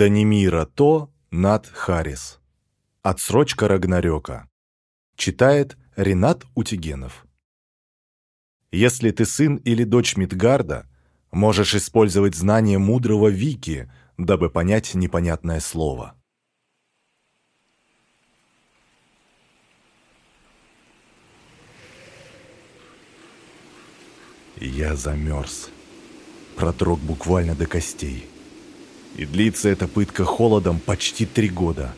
Данимира То Над Харрис. Отсрочка Рагнарёка. Читает Ренат Утигенов. Если ты сын или дочь Мидгарда, можешь использовать знания мудрого Вики, дабы понять непонятное слово. Я замерз. Продрог буквально до костей. И длится эта пытка холодом почти три года.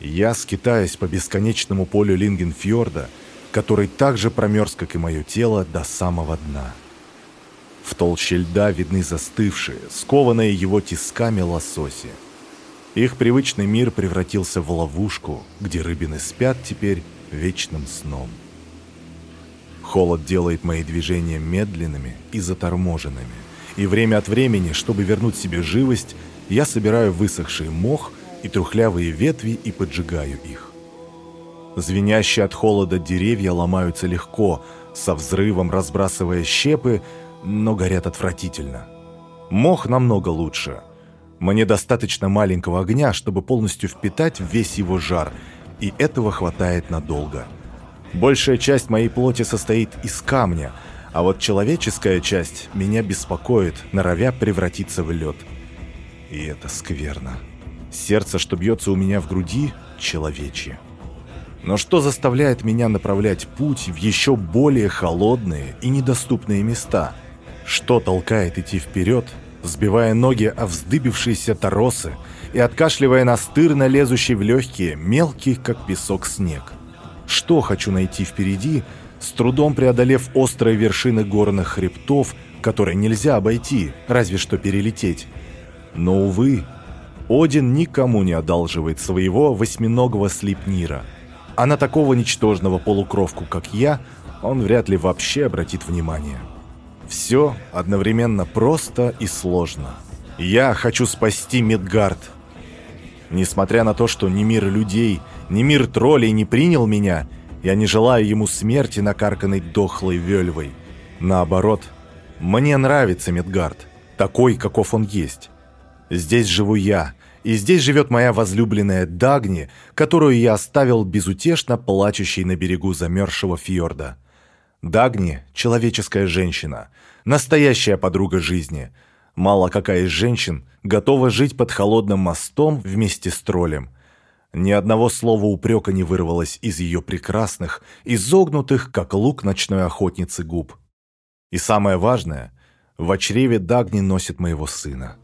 Я скитаюсь по бесконечному полю Лингенфьорда, который так же промерз, как и мое тело, до самого дна. В толще льда видны застывшие, скованные его тисками лососи. Их привычный мир превратился в ловушку, где рыбины спят теперь вечным сном. Холод делает мои движения медленными и заторможенными и время от времени, чтобы вернуть себе живость, я собираю высохший мох и трухлявые ветви и поджигаю их. Звенящие от холода деревья ломаются легко, со взрывом разбрасывая щепы, но горят отвратительно. Мох намного лучше. Мне достаточно маленького огня, чтобы полностью впитать весь его жар, и этого хватает надолго. Большая часть моей плоти состоит из камня – а вот человеческая часть меня беспокоит, норовя превратиться в лед. И это скверно. Сердце, что бьется у меня в груди, человечье. Но что заставляет меня направлять путь в еще более холодные и недоступные места? Что толкает идти вперед, сбивая ноги о вздыбившиеся торосы и откашливая настырно лезущий в легкие, мелкий, как песок, снег? Что хочу найти впереди, с трудом преодолев острые вершины горных хребтов, которые нельзя обойти, разве что перелететь. Но, увы, Один никому не одалживает своего восьминогого слепнира, а на такого ничтожного полукровку, как я, он вряд ли вообще обратит внимание. Все одновременно просто и сложно. Я хочу спасти Мидгард. Несмотря на то, что ни мир людей, ни мир троллей не принял меня, я не желаю ему смерти, накарканной дохлой вельвой. Наоборот, мне нравится Мидгард, такой, каков он есть. Здесь живу я, и здесь живет моя возлюбленная Дагни, которую я оставил безутешно плачущей на берегу замерзшего фьорда. Дагни — человеческая женщина, настоящая подруга жизни. Мало какая из женщин готова жить под холодным мостом вместе с троллем. Ни одного слова упрека не вырвалось из ее прекрасных, изогнутых, как лук ночной охотницы губ. И самое важное, в чреве Дагни носит моего сына.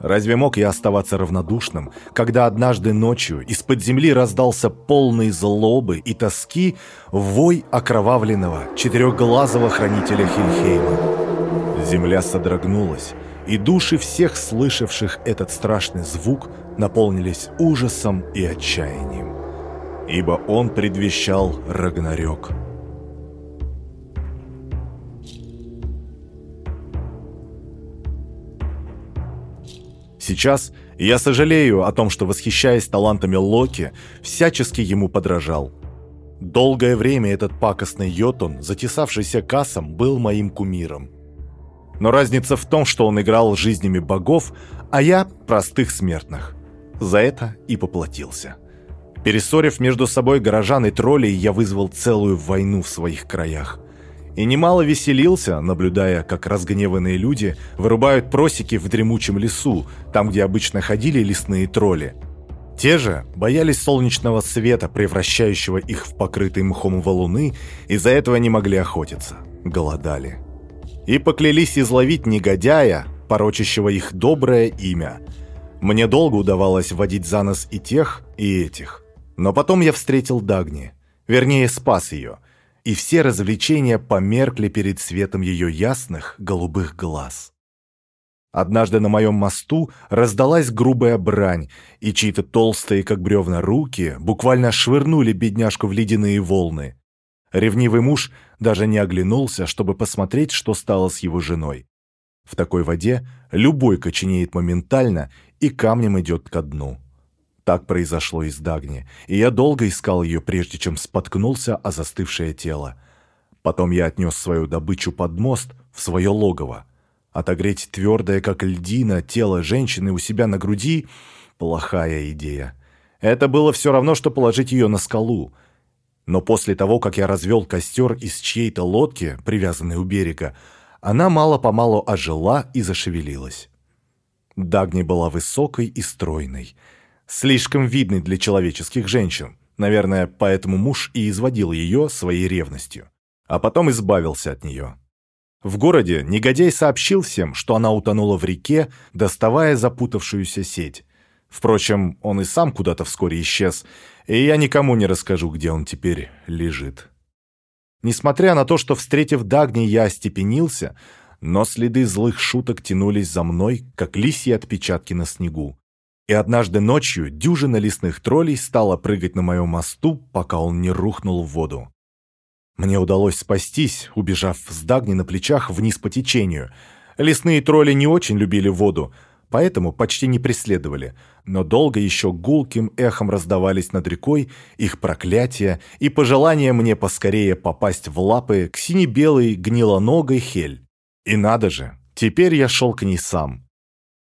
Разве мог я оставаться равнодушным, когда однажды ночью из-под земли раздался полный злобы и тоски вой окровавленного четырехглазого хранителя Хильхейма? Земля содрогнулась, и души всех слышавших этот страшный звук наполнились ужасом и отчаянием, ибо он предвещал Рагнарёк. Сейчас я сожалею о том, что, восхищаясь талантами Локи, всячески ему подражал. Долгое время этот пакостный Йотун, затесавшийся кассом, был моим кумиром. Но разница в том, что он играл жизнями богов, а я – простых смертных. За это и поплатился. Перессорив между собой горожан и троллей, я вызвал целую войну в своих краях. И немало веселился, наблюдая, как разгневанные люди вырубают просеки в дремучем лесу, там, где обычно ходили лесные тролли. Те же боялись солнечного света, превращающего их в покрытые мхом валуны, и за этого не могли охотиться. Голодали и поклялись изловить негодяя, порочащего их доброе имя. Мне долго удавалось водить за нос и тех, и этих. Но потом я встретил Дагни, вернее, спас ее, и все развлечения померкли перед светом ее ясных голубых глаз. Однажды на моем мосту раздалась грубая брань, и чьи-то толстые, как бревна, руки буквально швырнули бедняжку в ледяные волны. Ревнивый муж даже не оглянулся, чтобы посмотреть, что стало с его женой. В такой воде любой коченеет моментально и камнем идет ко дну. Так произошло и с Дагни, и я долго искал ее, прежде чем споткнулся о застывшее тело. Потом я отнес свою добычу под мост, в свое логово. Отогреть твердое, как льдина, тело женщины у себя на груди – плохая идея. Это было все равно, что положить ее на скалу. Но после того, как я развел костер из чьей-то лодки, привязанной у берега, она мало-помалу ожила и зашевелилась. Дагни была высокой и стройной, слишком видной для человеческих женщин. Наверное, поэтому муж и изводил ее своей ревностью, а потом избавился от нее. В городе негодяй сообщил всем, что она утонула в реке, доставая запутавшуюся сеть. Впрочем, он и сам куда-то вскоре исчез, и я никому не расскажу, где он теперь лежит. Несмотря на то, что, встретив Дагни, я остепенился, но следы злых шуток тянулись за мной, как лисьи отпечатки на снегу. И однажды ночью дюжина лесных троллей стала прыгать на моем мосту, пока он не рухнул в воду. Мне удалось спастись, убежав с Дагни на плечах вниз по течению. Лесные тролли не очень любили воду, поэтому почти не преследовали, но долго еще гулким эхом раздавались над рекой их проклятия и пожелания мне поскорее попасть в лапы к сине-белой гнилоногой Хель. И надо же, теперь я шел к ней сам.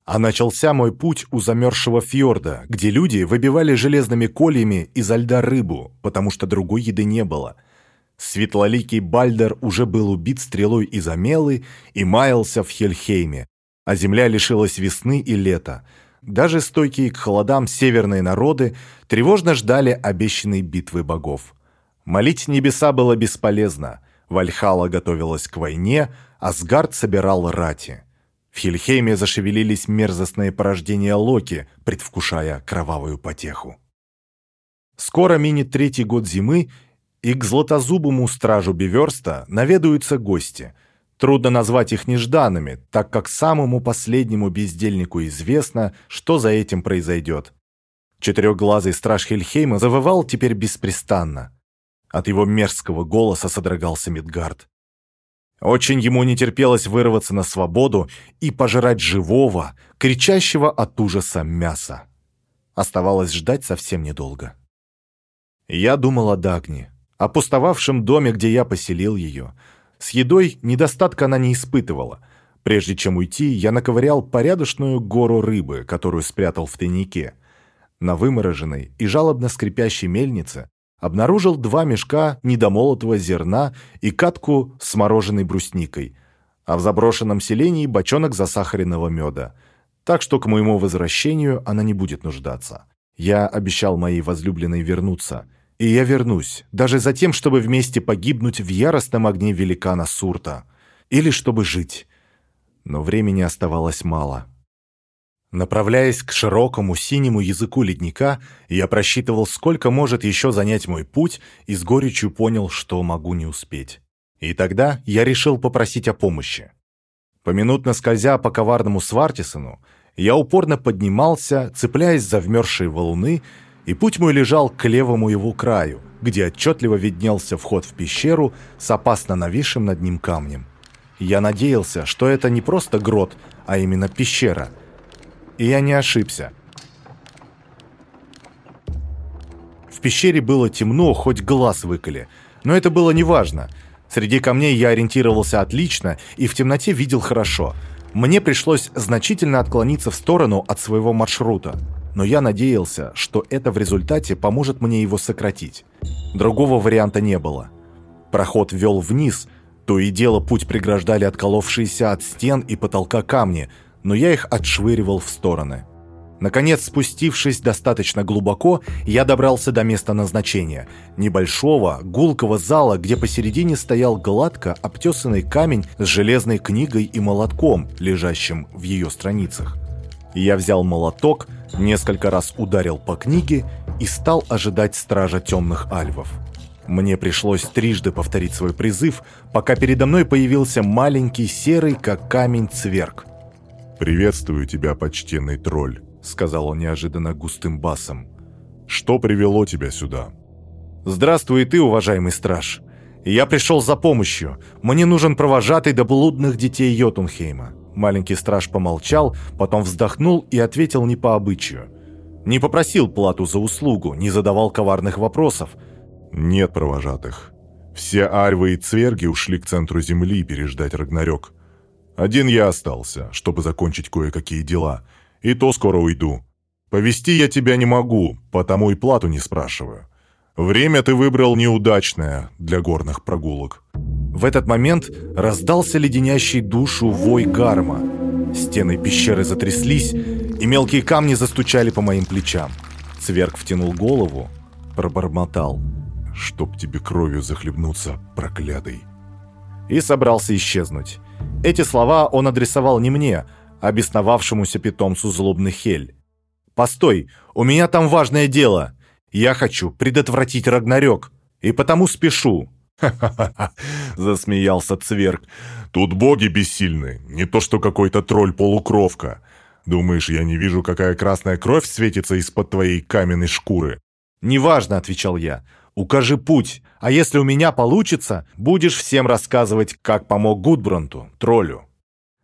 А начался мой путь у замерзшего фьорда, где люди выбивали железными кольями изо льда рыбу, потому что другой еды не было – Светлоликий Бальдер уже был убит стрелой из Амелы и маялся в Хельхейме, а земля лишилась весны и лета. Даже стойкие к холодам северные народы тревожно ждали обещанной битвы богов. Молить небеса было бесполезно. Вальхала готовилась к войне, Асгард собирал рати. В Хельхейме зашевелились мерзостные порождения Локи, предвкушая кровавую потеху. Скоро минет третий год зимы, и к златозубому стражу Беверста наведаются гости. Трудно назвать их нежданными, так как самому последнему бездельнику известно, что за этим произойдет. Четырехглазый страж Хельхейма завывал теперь беспрестанно. От его мерзкого голоса содрогался Мидгард. Очень ему не терпелось вырваться на свободу и пожрать живого, кричащего от ужаса мяса. Оставалось ждать совсем недолго. Я думал о Дагне о пустовавшем доме, где я поселил ее. С едой недостатка она не испытывала. Прежде чем уйти, я наковырял порядочную гору рыбы, которую спрятал в тайнике. На вымороженной и жалобно скрипящей мельнице обнаружил два мешка недомолотого зерна и катку с мороженой брусникой, а в заброшенном селении бочонок засахаренного меда. Так что к моему возвращению она не будет нуждаться. Я обещал моей возлюбленной вернуться — и я вернусь, даже за тем, чтобы вместе погибнуть в яростном огне великана Сурта. Или чтобы жить. Но времени оставалось мало. Направляясь к широкому синему языку ледника, я просчитывал, сколько может еще занять мой путь, и с горечью понял, что могу не успеть. И тогда я решил попросить о помощи. Поминутно скользя по коварному Свартисону, я упорно поднимался, цепляясь за вмерзшие валуны, и путь мой лежал к левому его краю, где отчетливо виднелся вход в пещеру с опасно нависшим над ним камнем. Я надеялся, что это не просто грот, а именно пещера. И я не ошибся. В пещере было темно, хоть глаз выколи, но это было неважно. Среди камней я ориентировался отлично и в темноте видел хорошо. Мне пришлось значительно отклониться в сторону от своего маршрута но я надеялся, что это в результате поможет мне его сократить. Другого варианта не было. Проход вел вниз, то и дело путь преграждали отколовшиеся от стен и потолка камни, но я их отшвыривал в стороны. Наконец, спустившись достаточно глубоко, я добрался до места назначения. Небольшого, гулкого зала, где посередине стоял гладко обтесанный камень с железной книгой и молотком, лежащим в ее страницах. Я взял молоток, несколько раз ударил по книге и стал ожидать стража темных альвов. Мне пришлось трижды повторить свой призыв, пока передо мной появился маленький серый, как камень, цверк. «Приветствую тебя, почтенный тролль», — сказал он неожиданно густым басом. «Что привело тебя сюда?» «Здравствуй ты, уважаемый страж. Я пришел за помощью. Мне нужен провожатый до блудных детей Йотунхейма». Маленький страж помолчал, потом вздохнул и ответил не по обычаю. Не попросил плату за услугу, не задавал коварных вопросов. «Нет провожатых. Все альвы и цверги ушли к центру земли переждать Рагнарёк. Один я остался, чтобы закончить кое-какие дела. И то скоро уйду. Повести я тебя не могу, потому и плату не спрашиваю. Время ты выбрал неудачное для горных прогулок. В этот момент раздался леденящий душу вой гарма. Стены пещеры затряслись, и мелкие камни застучали по моим плечам. Цверк втянул голову, пробормотал. «Чтоб тебе кровью захлебнуться, проклятый!» И собрался исчезнуть. Эти слова он адресовал не мне, а бесновавшемуся питомцу злобный Хель. «Постой, у меня там важное дело. Я хочу предотвратить Рагнарёк, и потому спешу». «Ха-ха-ха!» — засмеялся Цверк. «Тут боги бессильны, не то что какой-то тролль-полукровка. Думаешь, я не вижу, какая красная кровь светится из-под твоей каменной шкуры?» «Неважно», — отвечал я. «Укажи путь, а если у меня получится, будешь всем рассказывать, как помог Гудбранту, троллю».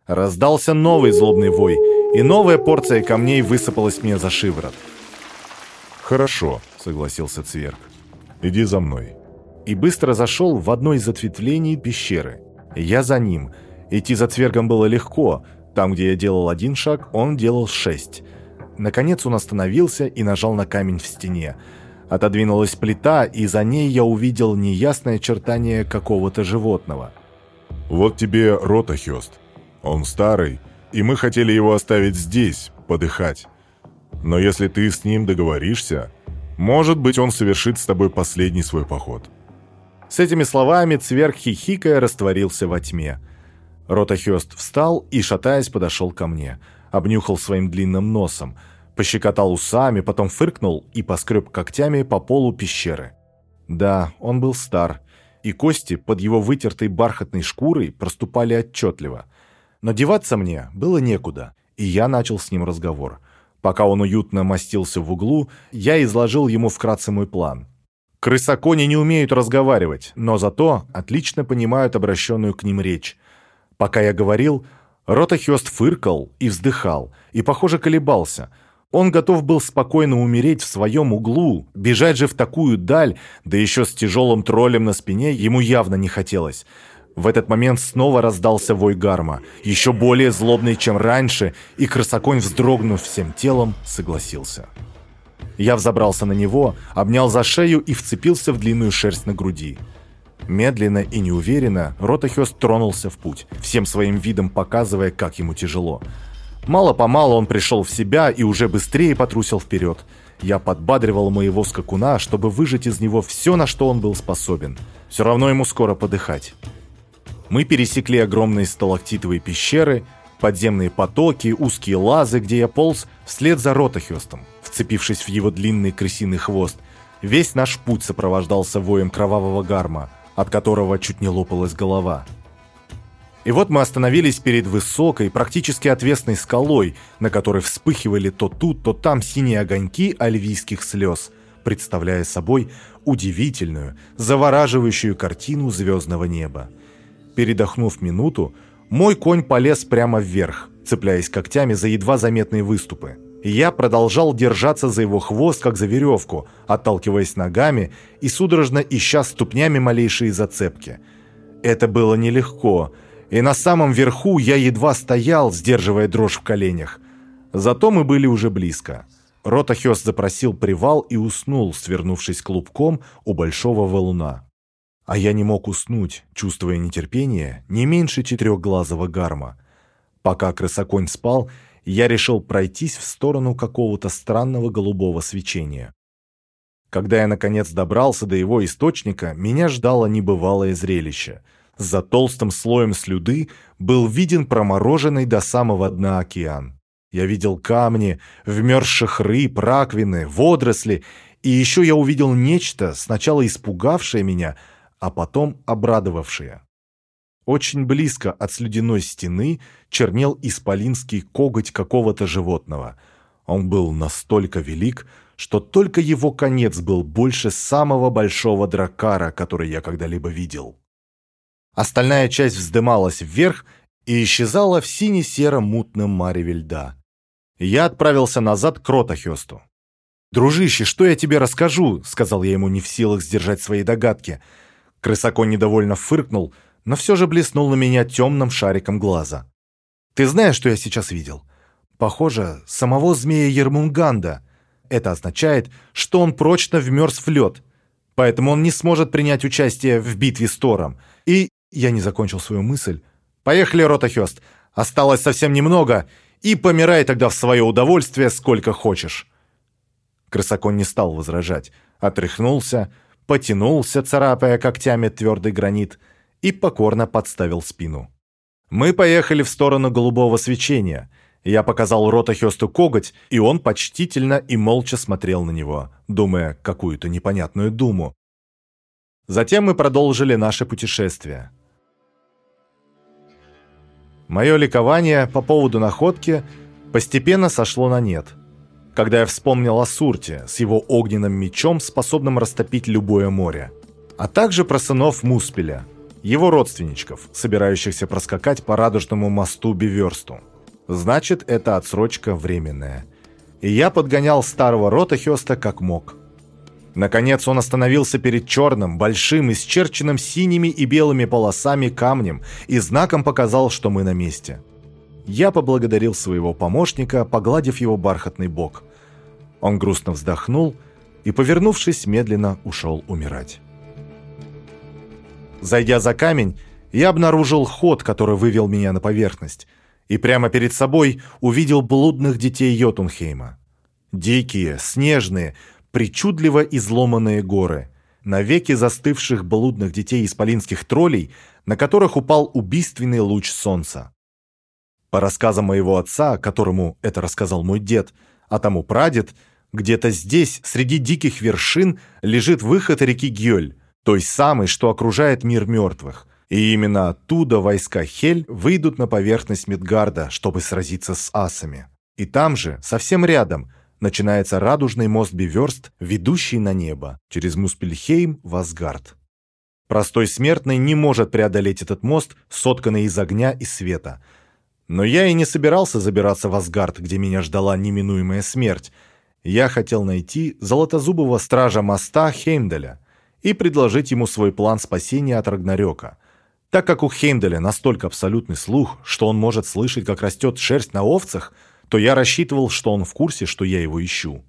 Раздался новый злобный вой, и новая порция камней высыпалась мне за шиворот. «Хорошо», — согласился Цверк. «Иди за мной». И быстро зашел в одно из ответвлений пещеры. Я за ним. Идти за Цвергом было легко. Там, где я делал один шаг, он делал шесть. Наконец он остановился и нажал на камень в стене. Отодвинулась плита, и за ней я увидел неясное очертание какого-то животного. «Вот тебе Ротахёст. Он старый, и мы хотели его оставить здесь, подыхать. Но если ты с ним договоришься, может быть, он совершит с тобой последний свой поход». С этими словами Цверг хихикая растворился во тьме. Ротахёст встал и, шатаясь, подошел ко мне. Обнюхал своим длинным носом, пощекотал усами, потом фыркнул и поскреб когтями по полу пещеры. Да, он был стар, и кости под его вытертой бархатной шкурой проступали отчетливо. Но деваться мне было некуда, и я начал с ним разговор. Пока он уютно мастился в углу, я изложил ему вкратце мой план. Крысакони не умеют разговаривать, но зато отлично понимают обращенную к ним речь. Пока я говорил, Ротахёст фыркал и вздыхал, и, похоже, колебался. Он готов был спокойно умереть в своем углу, бежать же в такую даль, да еще с тяжелым троллем на спине, ему явно не хотелось. В этот момент снова раздался вой гарма, еще более злобный, чем раньше, и крысаконь, вздрогнув всем телом, согласился. Я взобрался на него, обнял за шею и вцепился в длинную шерсть на груди. Медленно и неуверенно Ротахёс тронулся в путь, всем своим видом показывая, как ему тяжело. Мало-помалу он пришел в себя и уже быстрее потрусил вперед. Я подбадривал моего скакуна, чтобы выжать из него все, на что он был способен. Все равно ему скоро подыхать. Мы пересекли огромные сталактитовые пещеры, подземные потоки, узкие лазы, где я полз вслед за Ротахёстом вцепившись в его длинный крысиный хвост. Весь наш путь сопровождался воем кровавого гарма, от которого чуть не лопалась голова. И вот мы остановились перед высокой, практически отвесной скалой, на которой вспыхивали то тут, то там синие огоньки альвийских слез, представляя собой удивительную, завораживающую картину звездного неба. Передохнув минуту, мой конь полез прямо вверх, цепляясь когтями за едва заметные выступы. Я продолжал держаться за его хвост, как за веревку, отталкиваясь ногами и судорожно ища ступнями малейшие зацепки. Это было нелегко, и на самом верху я едва стоял, сдерживая дрожь в коленях. Зато мы были уже близко. Ротахёс запросил привал и уснул, свернувшись клубком у большого валуна. А я не мог уснуть, чувствуя нетерпение не меньше четырехглазого гарма. Пока крысоконь спал, я решил пройтись в сторону какого-то странного голубого свечения. Когда я, наконец, добрался до его источника, меня ждало небывалое зрелище. За толстым слоем слюды был виден промороженный до самого дна океан. Я видел камни, вмерзших рыб, раковины, водоросли, и еще я увидел нечто, сначала испугавшее меня, а потом обрадовавшее. Очень близко от слюдяной стены чернел исполинский коготь какого-то животного. Он был настолько велик, что только его конец был больше самого большого дракара, который я когда-либо видел. Остальная часть вздымалась вверх и исчезала в сине-сером мутном мареве льда. Я отправился назад к Ротахёсту. «Дружище, что я тебе расскажу?» — сказал я ему не в силах сдержать свои догадки. Крысакон недовольно фыркнул — но все же блеснул на меня темным шариком глаза. Ты знаешь, что я сейчас видел? Похоже, самого змея Ермунганда. Это означает, что он прочно вмерз в лед, поэтому он не сможет принять участие в битве с Тором. И я не закончил свою мысль. Поехали, Ротахёст. Осталось совсем немного, и помирай тогда в свое удовольствие сколько хочешь. Крысакон не стал возражать, отряхнулся, потянулся, царапая когтями твердый гранит, и покорно подставил спину. Мы поехали в сторону голубого свечения. Я показал Ротахёсту коготь, и он почтительно и молча смотрел на него, думая какую-то непонятную думу. Затем мы продолжили наше путешествие. Мое ликование по поводу находки постепенно сошло на нет, когда я вспомнил о Сурте с его огненным мечом, способным растопить любое море, а также про сынов Муспеля, его родственничков, собирающихся проскакать по радужному мосту Биверсту. Значит, это отсрочка временная. И я подгонял старого Ротахёста как мог – Наконец он остановился перед черным, большим, исчерченным синими и белыми полосами камнем и знаком показал, что мы на месте. Я поблагодарил своего помощника, погладив его бархатный бок. Он грустно вздохнул и, повернувшись, медленно ушел умирать. Зайдя за камень, я обнаружил ход, который вывел меня на поверхность, и прямо перед собой увидел блудных детей Йотунхейма. Дикие, снежные, причудливо изломанные горы, навеки застывших блудных детей исполинских троллей, на которых упал убийственный луч солнца. По рассказам моего отца, которому это рассказал мой дед, а тому прадед, где-то здесь, среди диких вершин, лежит выход реки Гьёль, той самой, что окружает мир мертвых. И именно оттуда войска Хель выйдут на поверхность Мидгарда, чтобы сразиться с асами. И там же, совсем рядом, начинается радужный мост Биверст, ведущий на небо, через Муспельхейм в Асгард. Простой смертный не может преодолеть этот мост, сотканный из огня и света. Но я и не собирался забираться в Асгард, где меня ждала неминуемая смерть. Я хотел найти золотозубого стража моста Хеймдаля и предложить ему свой план спасения от Рагнарёка. Так как у Хеймдаля настолько абсолютный слух, что он может слышать, как растет шерсть на овцах – то я рассчитывал, что он в курсе, что я его ищу.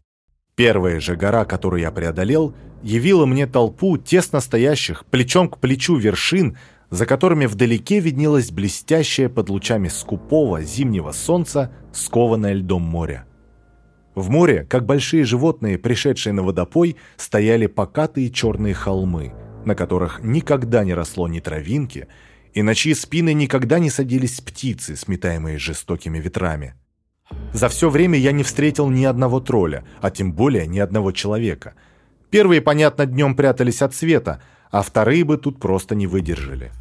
Первая же гора, которую я преодолел, явила мне толпу тесно стоящих, плечом к плечу вершин, за которыми вдалеке виднелось блестящее под лучами скупого зимнего солнца скованное льдом море. В море, как большие животные, пришедшие на водопой, стояли покатые черные холмы, на которых никогда не росло ни травинки, и на чьи спины никогда не садились птицы, сметаемые жестокими ветрами. За все время я не встретил ни одного тролля, а тем более ни одного человека. Первые, понятно, днем прятались от света, а вторые бы тут просто не выдержали.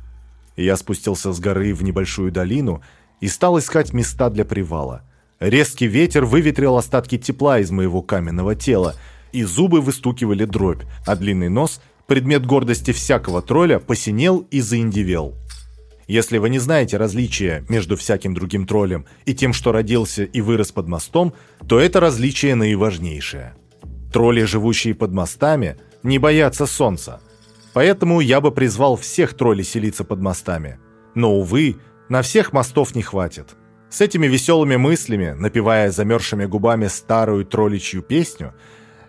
Я спустился с горы в небольшую долину и стал искать места для привала. Резкий ветер выветрил остатки тепла из моего каменного тела, и зубы выстукивали дробь, а длинный нос, предмет гордости всякого тролля, посинел и заиндивел. Если вы не знаете различия между всяким другим троллем и тем, что родился и вырос под мостом, то это различие наиважнейшее. Тролли, живущие под мостами, не боятся солнца. Поэтому я бы призвал всех троллей селиться под мостами. Но, увы, на всех мостов не хватит. С этими веселыми мыслями, напевая замерзшими губами старую тролличью песню,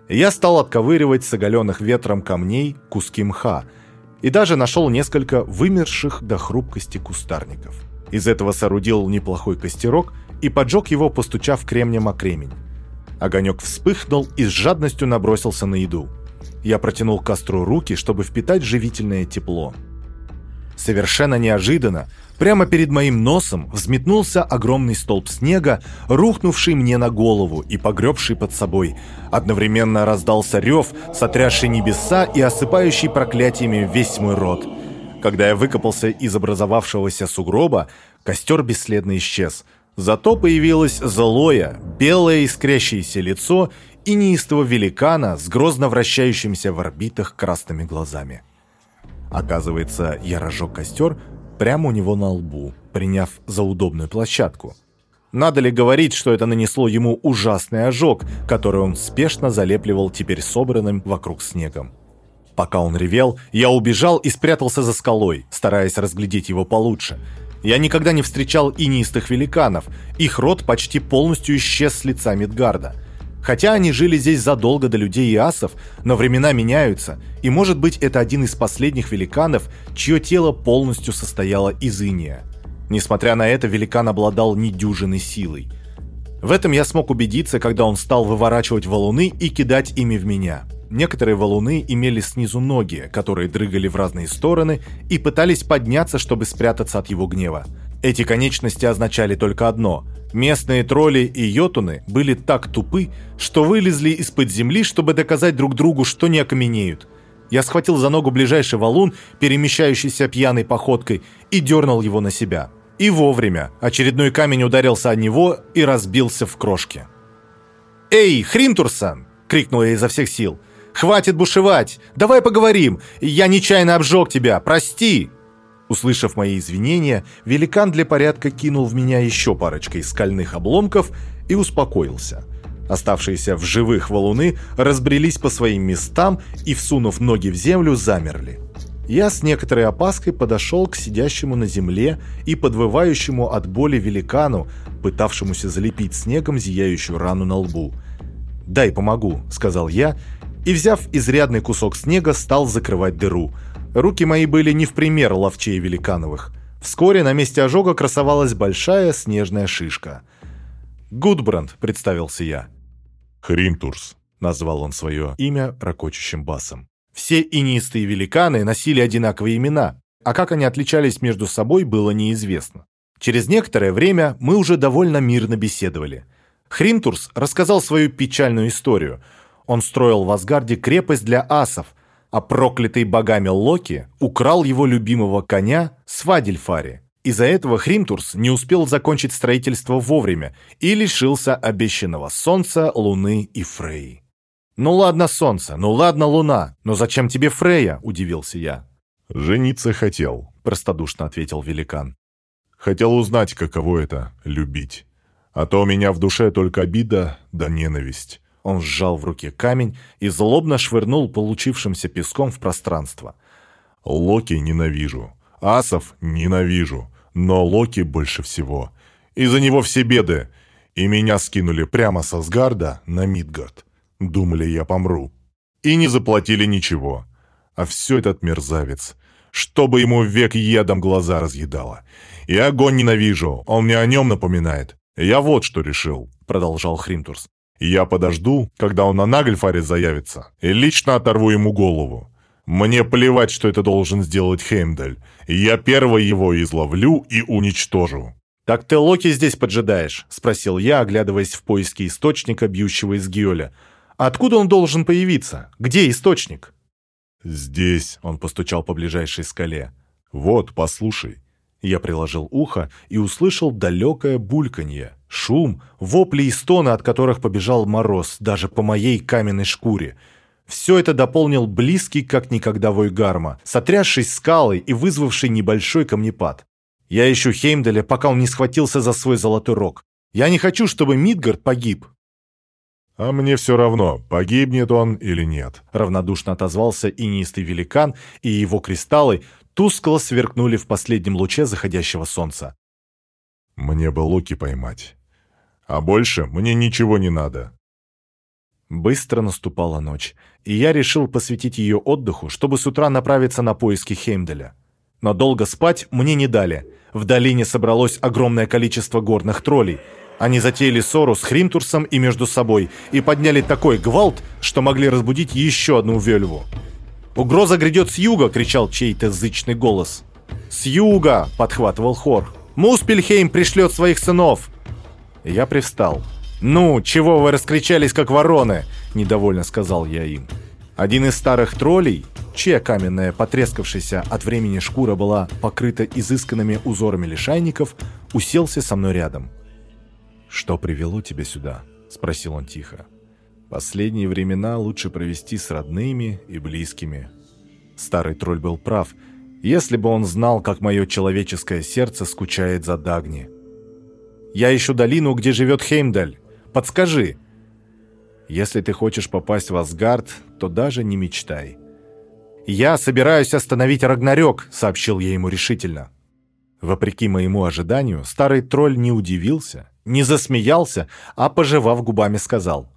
я стал отковыривать с оголенных ветром камней куски мха – и даже нашел несколько вымерших до хрупкости кустарников. Из этого соорудил неплохой костерок и поджег его, постучав кремнем о кремень. Огонек вспыхнул и с жадностью набросился на еду. Я протянул к костру руки, чтобы впитать живительное тепло. Совершенно неожиданно Прямо перед моим носом взметнулся огромный столб снега, рухнувший мне на голову и погребший под собой. Одновременно раздался рев, сотрясший небеса и осыпающий проклятиями весь мой род. Когда я выкопался из образовавшегося сугроба, костер бесследно исчез. Зато появилось злое, белое искрящееся лицо и неистого великана с грозно вращающимся в орбитах красными глазами. Оказывается, я разжег костер прямо у него на лбу, приняв за удобную площадку. Надо ли говорить, что это нанесло ему ужасный ожог, который он спешно залепливал теперь собранным вокруг снегом. Пока он ревел, я убежал и спрятался за скалой, стараясь разглядеть его получше. Я никогда не встречал инистых великанов, их род почти полностью исчез с лица Мидгарда. Хотя они жили здесь задолго до людей и асов, но времена меняются, и может быть это один из последних великанов, чье тело полностью состояло из иния. Несмотря на это, великан обладал недюжиной силой. В этом я смог убедиться, когда он стал выворачивать валуны и кидать ими в меня. Некоторые валуны имели снизу ноги, которые дрыгали в разные стороны и пытались подняться, чтобы спрятаться от его гнева. Эти конечности означали только одно – Местные тролли и йотуны были так тупы, что вылезли из-под земли, чтобы доказать друг другу, что не окаменеют. Я схватил за ногу ближайший валун, перемещающийся пьяной походкой, и дернул его на себя. И вовремя. Очередной камень ударился о него и разбился в крошки. «Эй, Хримтурсан!» — крикнул я изо всех сил. «Хватит бушевать! Давай поговорим! Я нечаянно обжег тебя! Прости!» Услышав мои извинения, великан для порядка кинул в меня еще парочкой скальных обломков и успокоился. Оставшиеся в живых валуны разбрелись по своим местам и, всунув ноги в землю, замерли. Я с некоторой опаской подошел к сидящему на земле и подвывающему от боли великану, пытавшемуся залепить снегом зияющую рану на лбу. «Дай помогу», — сказал я, и, взяв изрядный кусок снега, стал закрывать дыру — Руки мои были не в пример ловчей великановых. Вскоре на месте ожога красовалась большая снежная шишка. «Гудбранд», — представился я. «Хримтурс», — назвал он свое имя ракочущим басом. Все инистые великаны носили одинаковые имена, а как они отличались между собой, было неизвестно. Через некоторое время мы уже довольно мирно беседовали. Хримтурс рассказал свою печальную историю. Он строил в Асгарде крепость для асов — а проклятый богами Локи украл его любимого коня Свадильфари. Из-за этого Хримтурс не успел закончить строительство вовремя и лишился обещанного солнца, луны и Фреи. «Ну ладно, солнце, ну ладно, луна, но зачем тебе Фрея?» – удивился я. «Жениться хотел», – простодушно ответил великан. «Хотел узнать, каково это – любить. А то у меня в душе только обида да ненависть. Он сжал в руке камень и злобно швырнул получившимся песком в пространство. «Локи ненавижу. Асов ненавижу. Но Локи больше всего. Из-за него все беды. И меня скинули прямо со Сгарда на Мидгард. Думали, я помру. И не заплатили ничего. А все этот мерзавец. Чтобы ему век едом глаза разъедало. И огонь ненавижу. Он мне о нем напоминает. Я вот что решил», — продолжал Хримтурс. Я подожду, когда он на Нагльфаре заявится, и лично оторву ему голову. Мне плевать, что это должен сделать Хеймдаль. Я первый его изловлю и уничтожу». «Так ты Локи здесь поджидаешь?» – спросил я, оглядываясь в поиске источника, бьющего из Гиоля. «Откуда он должен появиться? Где источник?» «Здесь», – он постучал по ближайшей скале. «Вот, послушай». Я приложил ухо и услышал далекое бульканье. Шум, вопли и стоны, от которых побежал мороз, даже по моей каменной шкуре. Все это дополнил близкий, как никогда, вой гарма, сотрясшись скалой и вызвавший небольшой камнепад. Я ищу Хеймдаля, пока он не схватился за свой золотой рог. Я не хочу, чтобы Мидгард погиб. «А мне все равно, погибнет он или нет», — равнодушно отозвался инистый великан, и его кристаллы тускло сверкнули в последнем луче заходящего солнца. «Мне бы Локи поймать. А больше мне ничего не надо. Быстро наступала ночь, и я решил посвятить ее отдыху, чтобы с утра направиться на поиски Хеймделя. Но долго спать мне не дали. В долине собралось огромное количество горных троллей. Они затеяли ссору с Хримтурсом и между собой и подняли такой гвалт, что могли разбудить еще одну вельву. «Угроза грядет с юга!» — кричал чей-то зычный голос. «С юга!» — подхватывал хор. «Муспельхейм пришлет своих сынов!» Я привстал. «Ну, чего вы раскричались, как вороны?» – недовольно сказал я им. Один из старых троллей, чья каменная, потрескавшаяся от времени шкура была покрыта изысканными узорами лишайников, уселся со мной рядом. «Что привело тебя сюда?» – спросил он тихо. «Последние времена лучше провести с родными и близкими». Старый тролль был прав, если бы он знал, как мое человеческое сердце скучает за Дагни – я ищу долину, где живет Хеймдаль. Подскажи. Если ты хочешь попасть в Асгард, то даже не мечтай. «Я собираюсь остановить Рагнарёк», — сообщил я ему решительно. Вопреки моему ожиданию, старый тролль не удивился, не засмеялся, а, пожевав губами, сказал.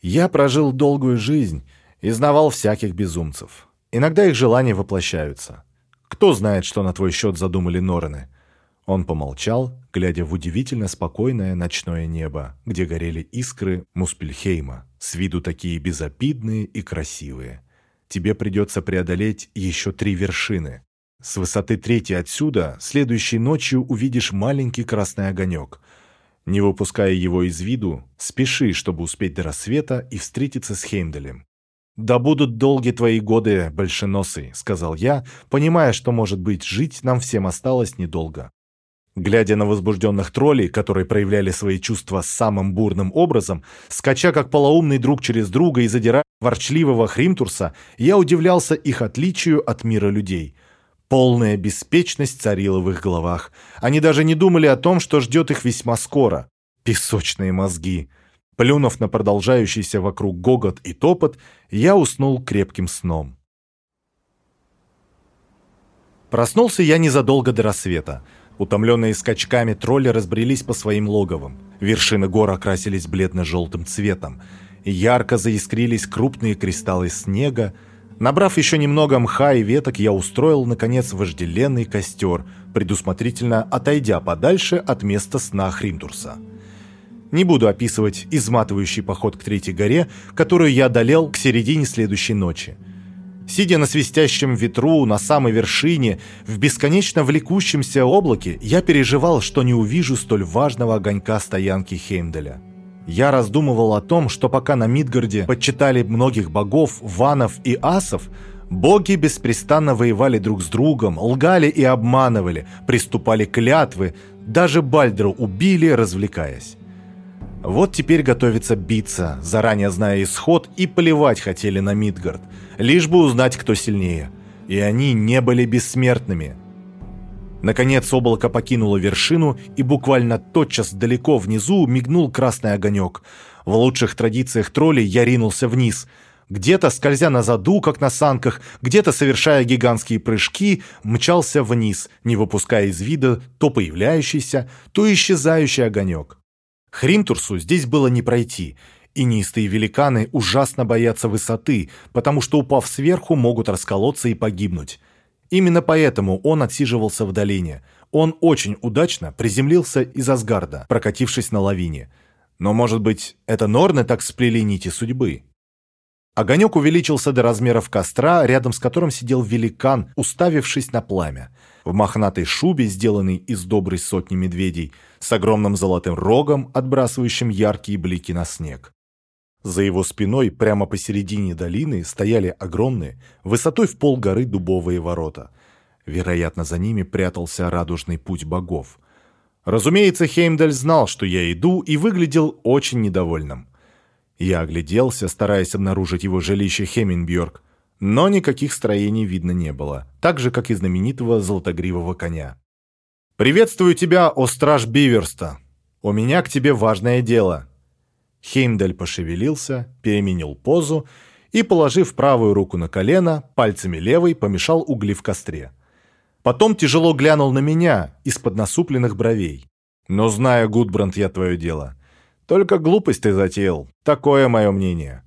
«Я прожил долгую жизнь и знавал всяких безумцев. Иногда их желания воплощаются. Кто знает, что на твой счет задумали Норены?» Он помолчал, глядя в удивительно спокойное ночное небо, где горели искры Муспельхейма, с виду такие безобидные и красивые. Тебе придется преодолеть еще три вершины. С высоты третьей отсюда следующей ночью увидишь маленький красный огонек. Не выпуская его из виду, спеши, чтобы успеть до рассвета и встретиться с Хеймделем. «Да будут долги твои годы, большеносый», — сказал я, понимая, что, может быть, жить нам всем осталось недолго. Глядя на возбужденных троллей, которые проявляли свои чувства самым бурным образом, скача как полоумный друг через друга и задирая ворчливого Хримтурса, я удивлялся их отличию от мира людей. Полная беспечность царила в их головах. Они даже не думали о том, что ждет их весьма скоро. Песочные мозги. Плюнув на продолжающийся вокруг гогот и топот, я уснул крепким сном. Проснулся я незадолго до рассвета. Утомленные скачками тролли разбрелись по своим логовам. Вершины гор окрасились бледно-желтым цветом. Ярко заискрились крупные кристаллы снега. Набрав еще немного мха и веток, я устроил, наконец, вожделенный костер, предусмотрительно отойдя подальше от места сна Хримтурса. Не буду описывать изматывающий поход к Третьей горе, которую я одолел к середине следующей ночи. Сидя на свистящем ветру, на самой вершине, в бесконечно влекущемся облаке, я переживал, что не увижу столь важного огонька стоянки Хеймделя. Я раздумывал о том, что пока на Мидгарде подчитали многих богов, ванов и асов, боги беспрестанно воевали друг с другом, лгали и обманывали, приступали клятвы, даже Бальдера убили, развлекаясь. Вот теперь готовится биться, заранее зная исход, и плевать хотели на Мидгард, лишь бы узнать, кто сильнее. И они не были бессмертными. Наконец облако покинуло вершину, и буквально тотчас далеко внизу мигнул красный огонек. В лучших традициях троллей я ринулся вниз. Где-то, скользя на заду, как на санках, где-то, совершая гигантские прыжки, мчался вниз, не выпуская из вида то появляющийся, то исчезающий огонек. Хримтурсу здесь было не пройти, и неистые великаны ужасно боятся высоты, потому что, упав сверху, могут расколоться и погибнуть. Именно поэтому он отсиживался в долине. Он очень удачно приземлился из Асгарда, прокатившись на лавине. Но, может быть, это Норны так сплели нити судьбы? Огонек увеличился до размеров костра, рядом с которым сидел великан, уставившись на пламя. В мохнатой шубе, сделанной из доброй сотни медведей, с огромным золотым рогом, отбрасывающим яркие блики на снег. За его спиной, прямо посередине долины, стояли огромные, высотой в пол горы дубовые ворота. Вероятно, за ними прятался радужный путь богов. Разумеется, Хеймдаль знал, что я иду, и выглядел очень недовольным. Я огляделся, стараясь обнаружить его жилище Хеминбьорг, но никаких строений видно не было, так же, как и знаменитого золотогривого коня. «Приветствую тебя, о страж Биверста! У меня к тебе важное дело!» Хеймдаль пошевелился, переменил позу и, положив правую руку на колено, пальцами левой помешал угли в костре. Потом тяжело глянул на меня из-под насупленных бровей. «Но знаю, Гудбранд, я твое дело. Только глупость ты затеял. Такое мое мнение».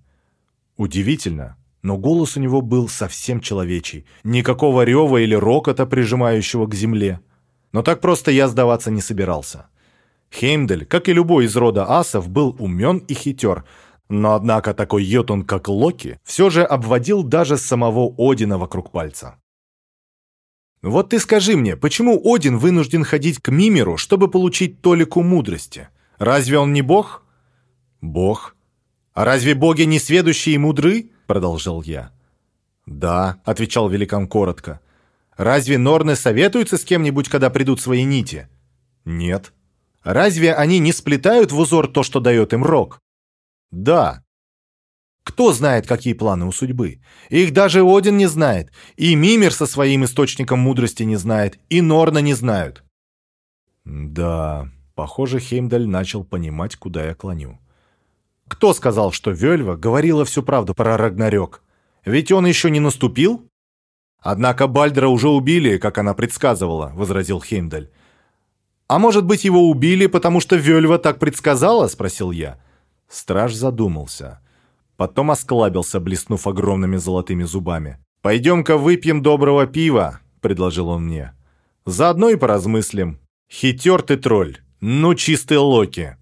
Удивительно, но голос у него был совсем человечий. Никакого рева или рокота, прижимающего к земле. Но так просто я сдаваться не собирался. Хеймдель, как и любой из рода асов, был умен и хитер, но однако такой йотун, как Локи, все же обводил даже самого Одина вокруг пальца. «Вот ты скажи мне, почему Один вынужден ходить к Мимеру, чтобы получить толику мудрости? Разве он не бог?» «Бог. А разве боги не сведущие и мудры?» — продолжал я. «Да», — отвечал великан коротко. Разве Норны советуются с кем-нибудь, когда придут свои нити? Нет. Разве они не сплетают в узор то, что дает им Рок? Да. Кто знает, какие планы у судьбы? Их даже Один не знает, и Мимир со своим источником мудрости не знает, и Норна не знают. Да, похоже, Хеймдаль начал понимать, куда я клоню. Кто сказал, что Вельва говорила всю правду про Рагнарёк? Ведь он еще не наступил? «Однако Бальдера уже убили, как она предсказывала», — возразил Хеймдаль. «А может быть, его убили, потому что Вельва так предсказала?» — спросил я. Страж задумался. Потом осклабился, блеснув огромными золотыми зубами. «Пойдем-ка выпьем доброго пива», — предложил он мне. «Заодно и поразмыслим. Хитер ты тролль, ну чистый Локи».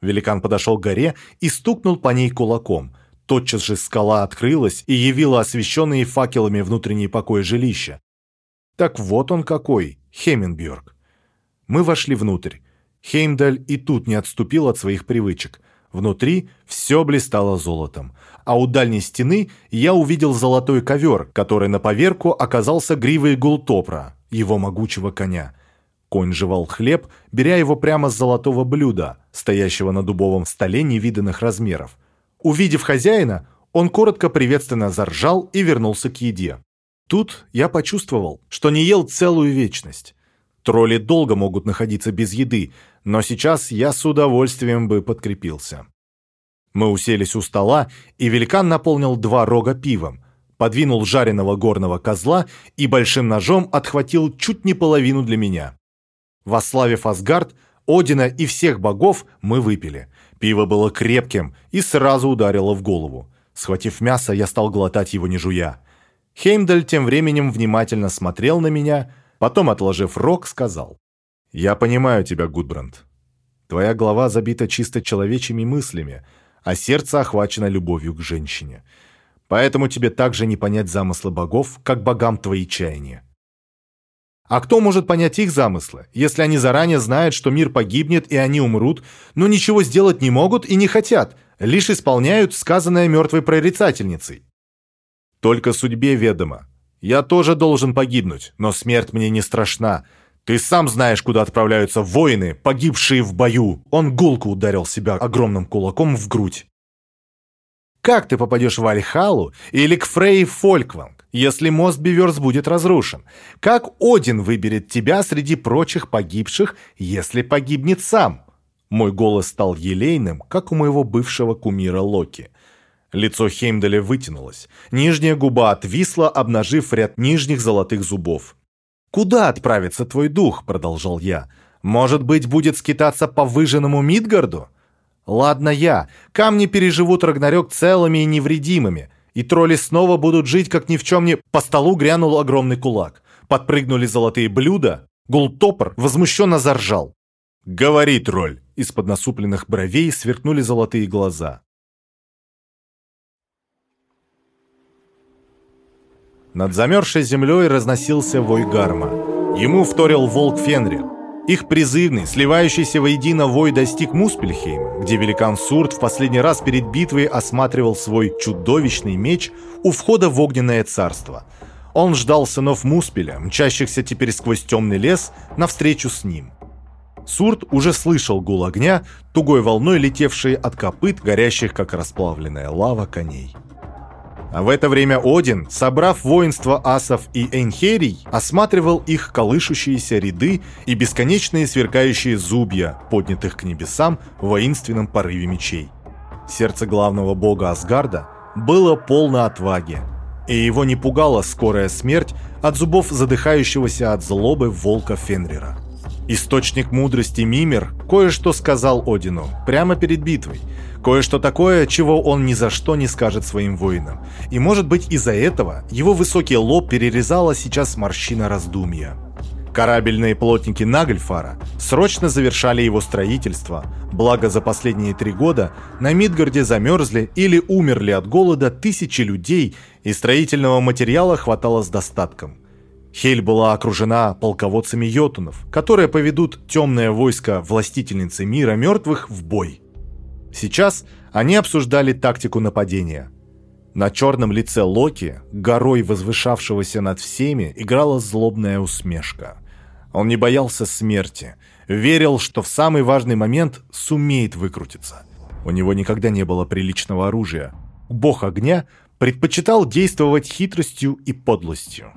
Великан подошел к горе и стукнул по ней кулаком. Тотчас же скала открылась и явила освещенные факелами внутренние покои жилища. Так вот он какой, Хемингберг. Мы вошли внутрь. Хеймдаль и тут не отступил от своих привычек. Внутри все блистало золотом. А у дальней стены я увидел золотой ковер, который на поверку оказался гривой гултопра, его могучего коня. Конь жевал хлеб, беря его прямо с золотого блюда, стоящего на дубовом столе невиданных размеров. Увидев хозяина, он коротко приветственно заржал и вернулся к еде. Тут я почувствовал, что не ел целую вечность. Тролли долго могут находиться без еды, но сейчас я с удовольствием бы подкрепился. Мы уселись у стола, и великан наполнил два рога пивом, подвинул жареного горного козла и большим ножом отхватил чуть не половину для меня. Вославив Асгард, Одина и всех богов мы выпили. Пиво было крепким и сразу ударило в голову. Схватив мясо, я стал глотать его не жуя. Хеймдаль тем временем внимательно смотрел на меня, потом, отложив рог, сказал. «Я понимаю тебя, Гудбранд. Твоя голова забита чисто человечьими мыслями, а сердце охвачено любовью к женщине. Поэтому тебе также не понять замыслы богов, как богам твои чаяния. А кто может понять их замыслы, если они заранее знают, что мир погибнет и они умрут, но ничего сделать не могут и не хотят, лишь исполняют сказанное мертвой прорицательницей? Только судьбе ведомо. Я тоже должен погибнуть, но смерть мне не страшна. Ты сам знаешь, куда отправляются воины, погибшие в бою. Он гулко ударил себя огромным кулаком в грудь. Как ты попадешь в Альхалу или к Фрей Фолькванг? Если мост Биверс будет разрушен? Как Один выберет тебя среди прочих погибших, если погибнет сам? Мой голос стал елейным, как у моего бывшего кумира Локи. Лицо Хеймдаля вытянулось. Нижняя губа отвисла, обнажив ряд нижних золотых зубов. «Куда отправится твой дух?» — продолжал я. «Может быть, будет скитаться по выжженному Мидгарду?» «Ладно я. Камни переживут Рагнарёк целыми и невредимыми и тролли снова будут жить, как ни в чем не... По столу грянул огромный кулак. Подпрыгнули золотые блюда. Гултопор возмущенно заржал. «Говори, тролль!» Из-под насупленных бровей сверкнули золотые глаза. Над замерзшей землей разносился вой гарма. Ему вторил волк Фенрир. Их призывный, сливающийся воедино вой достиг Муспельхейма, где великан Сурт в последний раз перед битвой осматривал свой чудовищный меч у входа в огненное царство. Он ждал сынов Муспеля, мчащихся теперь сквозь темный лес, навстречу с ним. Сурт уже слышал гул огня, тугой волной летевшей от копыт, горящих, как расплавленная лава коней. А в это время Один, собрав воинство асов и Эйнхерий, осматривал их колышущиеся ряды и бесконечные сверкающие зубья, поднятых к небесам в воинственном порыве мечей. Сердце главного бога Асгарда было полно отваги, и его не пугала скорая смерть от зубов задыхающегося от злобы волка Фенрира. Источник мудрости Мимир кое-что сказал Одину прямо перед битвой – Кое-что такое, чего он ни за что не скажет своим воинам. И может быть из-за этого его высокий лоб перерезала сейчас морщина раздумья. Корабельные плотники Нагльфара срочно завершали его строительство, благо за последние три года на Мидгарде замерзли или умерли от голода тысячи людей, и строительного материала хватало с достатком. Хель была окружена полководцами йотунов, которые поведут темное войско властительницы мира мертвых в бой. Сейчас они обсуждали тактику нападения. На черном лице Локи, горой возвышавшегося над всеми, играла злобная усмешка. Он не боялся смерти, верил, что в самый важный момент сумеет выкрутиться. У него никогда не было приличного оружия. Бог огня предпочитал действовать хитростью и подлостью.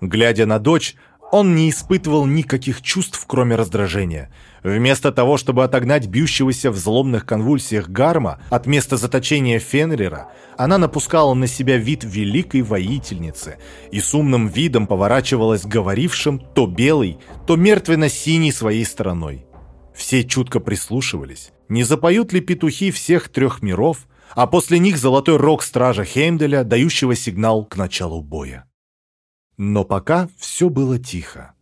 Глядя на дочь, Он не испытывал никаких чувств, кроме раздражения. Вместо того, чтобы отогнать бьющегося в злобных конвульсиях Гарма от места заточения Фенрира, она напускала на себя вид великой воительницы и с умным видом поворачивалась говорившим то белой, то мертвенно-синей своей стороной. Все чутко прислушивались, не запоют ли петухи всех трех миров, а после них золотой рог стража Хеймделя, дающего сигнал к началу боя. Но пока все было тихо.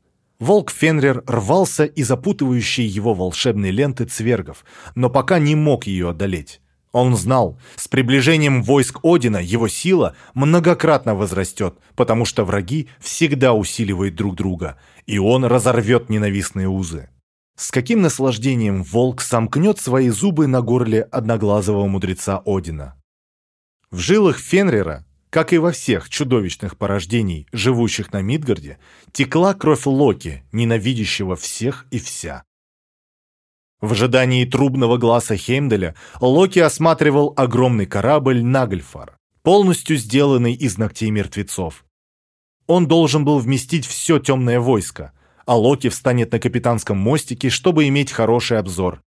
Волк Фенрир рвался и запутывающие его волшебные ленты цвергов, но пока не мог ее одолеть. Он знал, с приближением войск Одина его сила многократно возрастет, потому что враги всегда усиливают друг друга, и он разорвет ненавистные узы. С каким наслаждением волк сомкнет свои зубы на горле одноглазого мудреца Одина. В жилах Фенрира как и во всех чудовищных порождений, живущих на Мидгарде, текла кровь Локи, ненавидящего всех и вся. В ожидании трубного глаза Хеймделя Локи осматривал огромный корабль Нагльфар, полностью сделанный из ногтей мертвецов. Он должен был вместить все темное войско, а Локи встанет на капитанском мостике, чтобы иметь хороший обзор.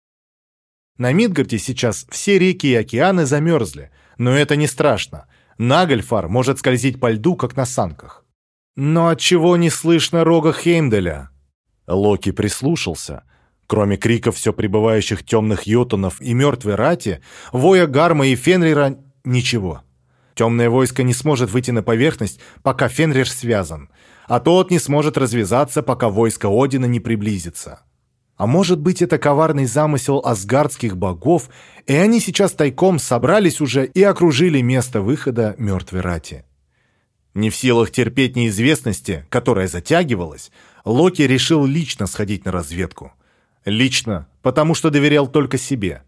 На Мидгарде сейчас все реки и океаны замерзли, но это не страшно. Нагельфар может скользить по льду, как на санках. Но отчего не слышно рога Хеймделя? Локи прислушался. Кроме криков все прибывающих темных йотунов и мертвой рати, воя Гарма и Фенрира — ничего. Темное войско не сможет выйти на поверхность, пока Фенрир связан, а тот не сможет развязаться, пока войско Одина не приблизится. А может быть, это коварный замысел асгардских богов, и они сейчас тайком собрались уже и окружили место выхода мертвой рати. Не в силах терпеть неизвестности, которая затягивалась, Локи решил лично сходить на разведку. Лично, потому что доверял только себе.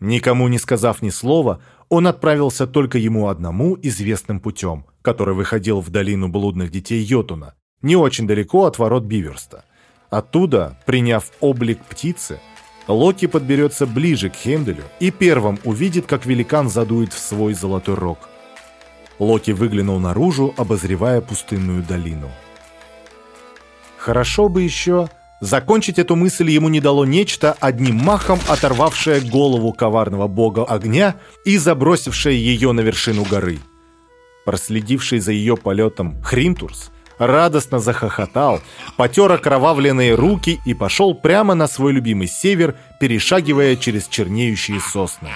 Никому не сказав ни слова, он отправился только ему одному известным путем, который выходил в долину блудных детей Йотуна, не очень далеко от ворот Биверста. Оттуда, приняв облик птицы, Локи подберется ближе к Хенделю и первым увидит, как великан задует в свой золотой рог. Локи выглянул наружу, обозревая пустынную долину. Хорошо бы еще... Закончить эту мысль ему не дало нечто, одним махом оторвавшее голову коварного бога огня и забросившее ее на вершину горы. Проследивший за ее полетом Хримтурс радостно захохотал, потер окровавленные руки и пошел прямо на свой любимый север, перешагивая через чернеющие сосны.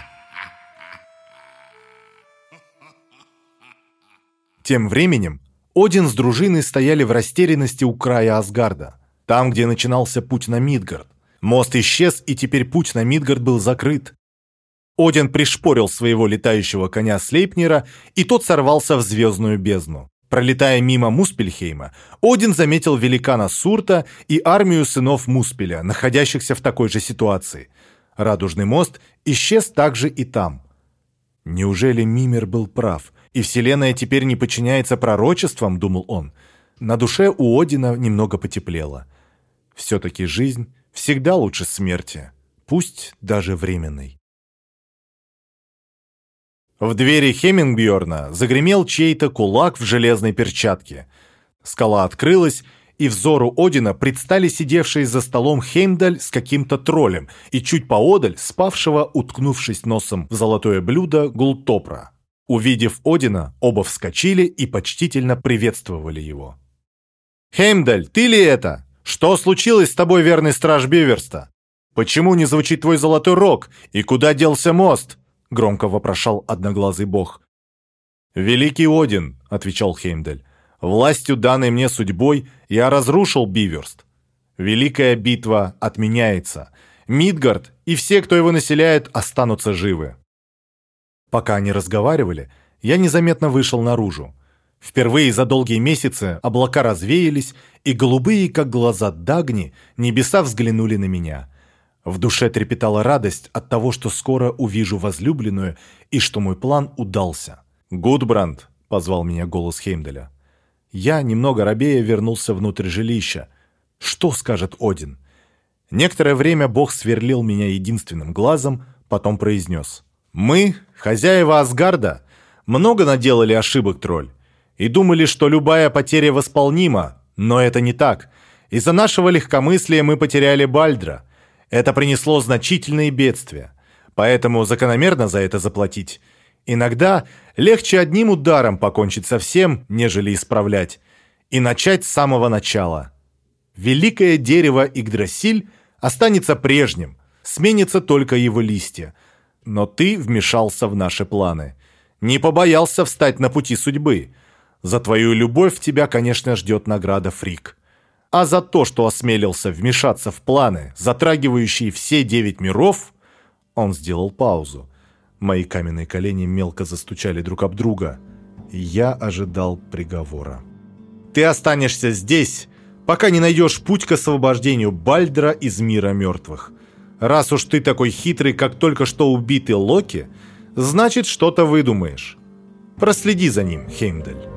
Тем временем Один с дружиной стояли в растерянности у края Асгарда, там, где начинался путь на Мидгард. Мост исчез, и теперь путь на Мидгард был закрыт. Один пришпорил своего летающего коня Слейпнера, и тот сорвался в звездную бездну. Пролетая мимо Муспельхейма, Один заметил великана Сурта и армию сынов Муспеля, находящихся в такой же ситуации. Радужный мост исчез также и там. Неужели Мимер был прав, и Вселенная теперь не подчиняется пророчествам, думал он. На душе у Одина немного потеплело. Все-таки жизнь всегда лучше смерти, пусть даже временной. В двери Хемингбьорна загремел чей-то кулак в железной перчатке. Скала открылась, и взору Одина предстали сидевшие за столом Хеймдаль с каким-то троллем и чуть поодаль спавшего, уткнувшись носом в золотое блюдо, Гултопра. Увидев Одина, оба вскочили и почтительно приветствовали его. «Хеймдаль, ты ли это? Что случилось с тобой, верный страж Биверста? Почему не звучит твой золотой рог? И куда делся мост?» Громко вопрошал одноглазый бог. «Великий Один», — отвечал Хеймдель, — «властью, данной мне судьбой, я разрушил Биверст. Великая битва отменяется. Мидгард и все, кто его населяет, останутся живы». Пока они разговаривали, я незаметно вышел наружу. Впервые за долгие месяцы облака развеялись, и голубые, как глаза Дагни, небеса взглянули на меня. В душе трепетала радость от того, что скоро увижу возлюбленную и что мой план удался. «Гудбранд!» — позвал меня голос Хеймделя. Я, немного робея, вернулся внутрь жилища. Что скажет Один? Некоторое время бог сверлил меня единственным глазом, потом произнес. «Мы, хозяева Асгарда, много наделали ошибок, тролль, и думали, что любая потеря восполнима, но это не так. Из-за нашего легкомыслия мы потеряли Бальдра. Это принесло значительные бедствия. Поэтому закономерно за это заплатить. Иногда легче одним ударом покончить со всем, нежели исправлять. И начать с самого начала. Великое дерево Игдрасиль останется прежним, сменится только его листья. Но ты вмешался в наши планы. Не побоялся встать на пути судьбы. За твою любовь тебя, конечно, ждет награда Фрик. А за то, что осмелился вмешаться в планы, затрагивающие все девять миров, он сделал паузу. Мои каменные колени мелко застучали друг об друга. Я ожидал приговора. «Ты останешься здесь, пока не найдешь путь к освобождению Бальдра из мира мертвых. Раз уж ты такой хитрый, как только что убитый Локи, значит, что-то выдумаешь. Проследи за ним, Хеймдаль».